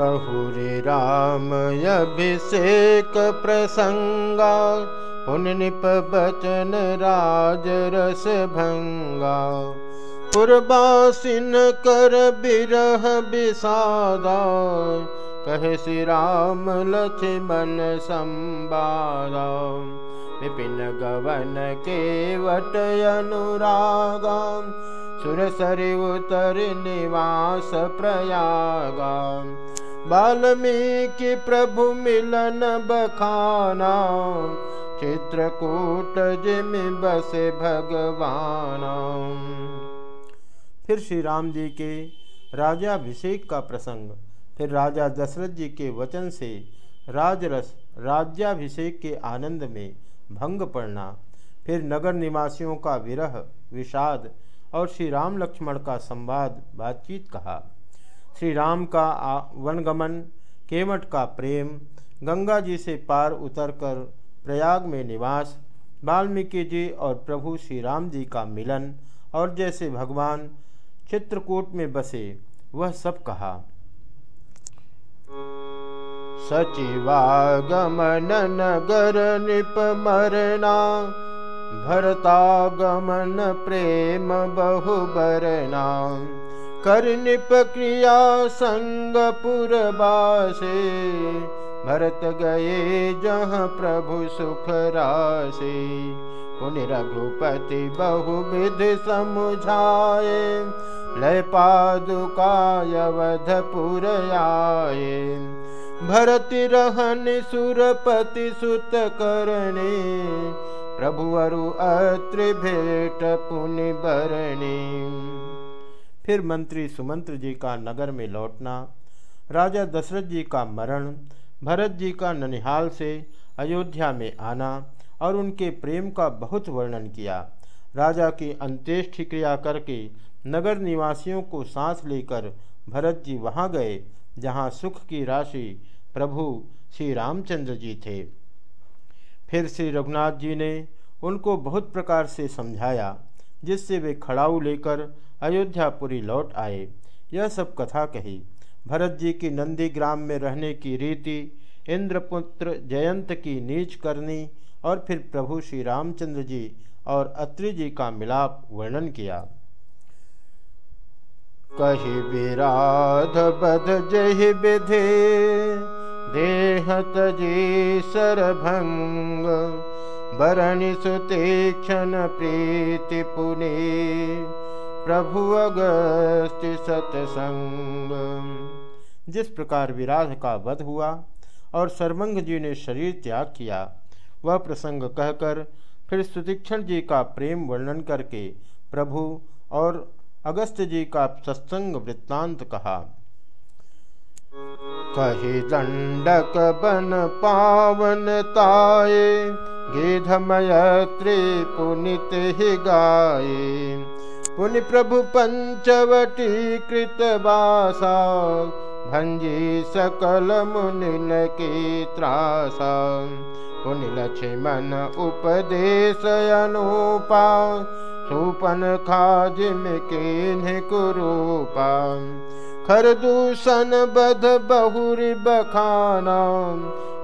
बहुरी राम अभिषेक प्रसंगा। पुन निप बचन राज रस भंगा। पुरबासिन कर बिरह विषादा राम लक्ष्मण संवादा विपिन गवन के वट अनुरागा। सुरसरि उतर निवास प्रयागा वाल्मीकि प्रभु मिलन बखाना, चित्रकूट जिम बसे भगवान। फिर श्री राम जी के राजाभिषेक का प्रसंग, फिर राजा दशरथ जी के वचन से राजरस, राज्याभिषेक के आनंद में भंग पड़ना, फिर नगर निवासियों का विरह, विषाद और श्री राम लक्ष्मण का संवाद बातचीत कहा। श्री राम का वनगमन केवट का प्रेम, गंगा जी से पार उतरकर प्रयाग में निवास, वाल्मीकि जी और प्रभु श्री राम जी का मिलन, और जैसे भगवान चित्रकूट में बसे, वह सब कहा। सचिवागमन नगर निप मरना, भरतागमन प्रेम बहु बरना। कर निप क्रिया संगपुर बासे भरत गए जहाँ प्रभु सुख राशे पुनि रघुपति बहु विधि समुझाए लय पादुकाय पादुकायवधपुर आए। भरति रहन सुरपति सुत करणे, प्रभु अरु अत्रि भेट पुनि बरणी। फिर मंत्री सुमंत्र जी का नगर में लौटना, राजा दशरथ जी का मरण, भरत जी का ननिहाल से अयोध्या में आना और उनके प्रेम का बहुत वर्णन किया। राजा की अंत्येष्टि क्रिया करके नगर निवासियों को सांस लेकर भरत जी वहाँ गए, जहाँ सुख की राशि प्रभु श्री रामचंद्र जी थे। फिर श्री रघुनाथ जी ने उनको बहुत प्रकार से समझाया। जिससे वे खड़ाऊ लेकर अयोध्यापुरी लौट आए। यह सब कथा कही। भरत जी की नंदी ग्राम में रहने की रीति, इंद्रपुत्र जयंत की नीच करनी और फिर प्रभु श्री रामचंद्र जी और अत्रि जी का मिलाप वर्णन किया। कही विराध बध जहि विधे, देहत जी सरभंग। बरणी सुतीक्षण प्रीति पुनि। प्रभु अगस्त सतसंग। जिस प्रकार विराध का वध हुआ और सरमंग जी ने शरीर त्याग किया, वह प्रसंग कहकर फिर सुतीक्षण जी का प्रेम वर्णन करके प्रभु और अगस्त जी का सत्संग वृत्तांत कहा। कही दंडक बन पावन ताये गीधमय त्रिपुनित हि गाये। पुनिप्रभु पञ्चवटी कृतवासा भञ्जी सकलमुनिनके त्रा पुनिलक्ष्मण उपदेशयनुपा सुपन सुपनखाजिमिकेन् कुरूपा। खरदूषण बध बहुरि बहुरिबखाना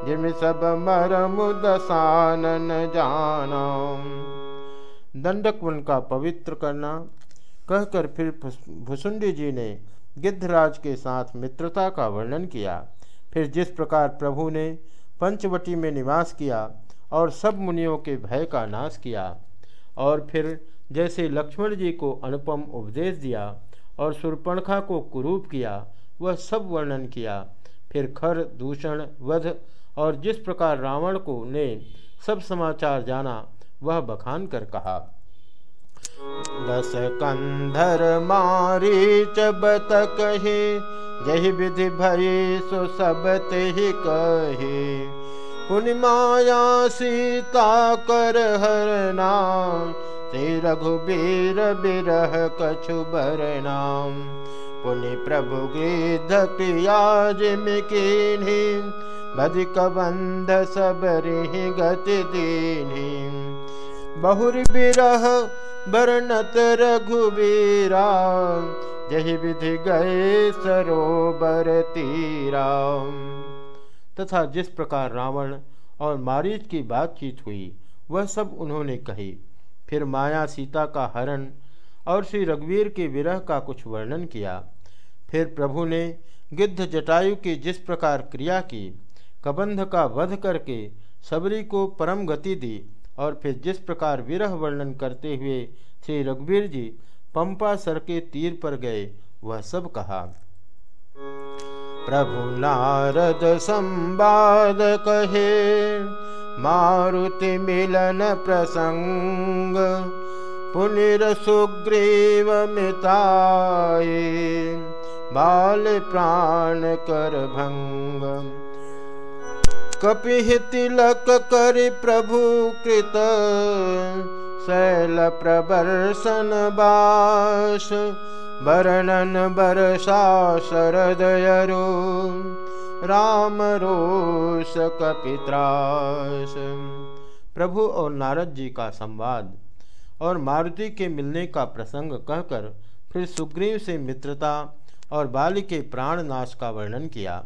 जिम सब मरम दसानन जाना। दंडक वन का पवित्र करना। कहकर फिर भुसुंडी जी ने गिद्धराज के साथ मित्रता का वर्णन किया। फिर जिस प्रकार प्रभु ने पंचवटी में निवास किया और सब मुनियों के भय का नाश किया और फिर जैसे लक्ष्मण जी को अनुपम उपदेश दिया और सुरपणखा को कुरूप किया, वह सब वर्णन किया। फिर खर, दूषण, वध और जिस प्रकार रावण को ने सब समाचार जाना, वह बखान कर कहा। दस कंधर मारी चबत कही जही विधि भई सो सब ही कही। पुन माया सीता कर हरना श्री रघुबीर बिरह कछु नाम पुनि प्रभु गिध क्रिया जिम की बधिक बंध सब गति दीनी बहुर बिरह बरनत रघुबीरा, जही विधि गए सरोवर तीरा। तथा जिस प्रकार रावण और मारीच की बातचीत हुई, वह सब उन्होंने कही फिर माया सीता का हरण और श्री रघुवीर के विरह का कुछ वर्णन किया। फिर प्रभु ने गिद्ध जटायु की जिस प्रकार क्रिया की, कबंध का वध करके सबरी को परम गति दी और फिर जिस प्रकार विरह वर्णन करते हुए श्री रघुवीर जी पंपा सर के तीर पर गए, वह सब कहा, प्रभु नारद संवाद कहे मारुति मिलन प्रसंग पुनिर सुग्रीव मिताए बाल प्राण कर भंग कपि तिलक कर प्रभु कृत शैल प्रवर्षन बास वर्णन बरसा शरदयरु राम रोष कपित्रास। प्रभु और नारद जी का संवाद और मारुति के मिलने का प्रसंग कहकर फिर सुग्रीव से मित्रता और बाली के प्राण नाश का वर्णन किया।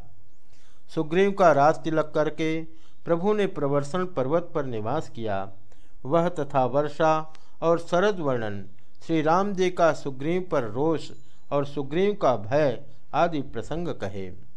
सुग्रीव का राज तिलक करके प्रभु ने प्रवर्षण पर्वत पर निवास किया। वह तथा वर्षा और शरद वर्णन, श्री राम जी का सुग्रीव पर रोष और सुग्रीव का भय आदि प्रसंग कहे।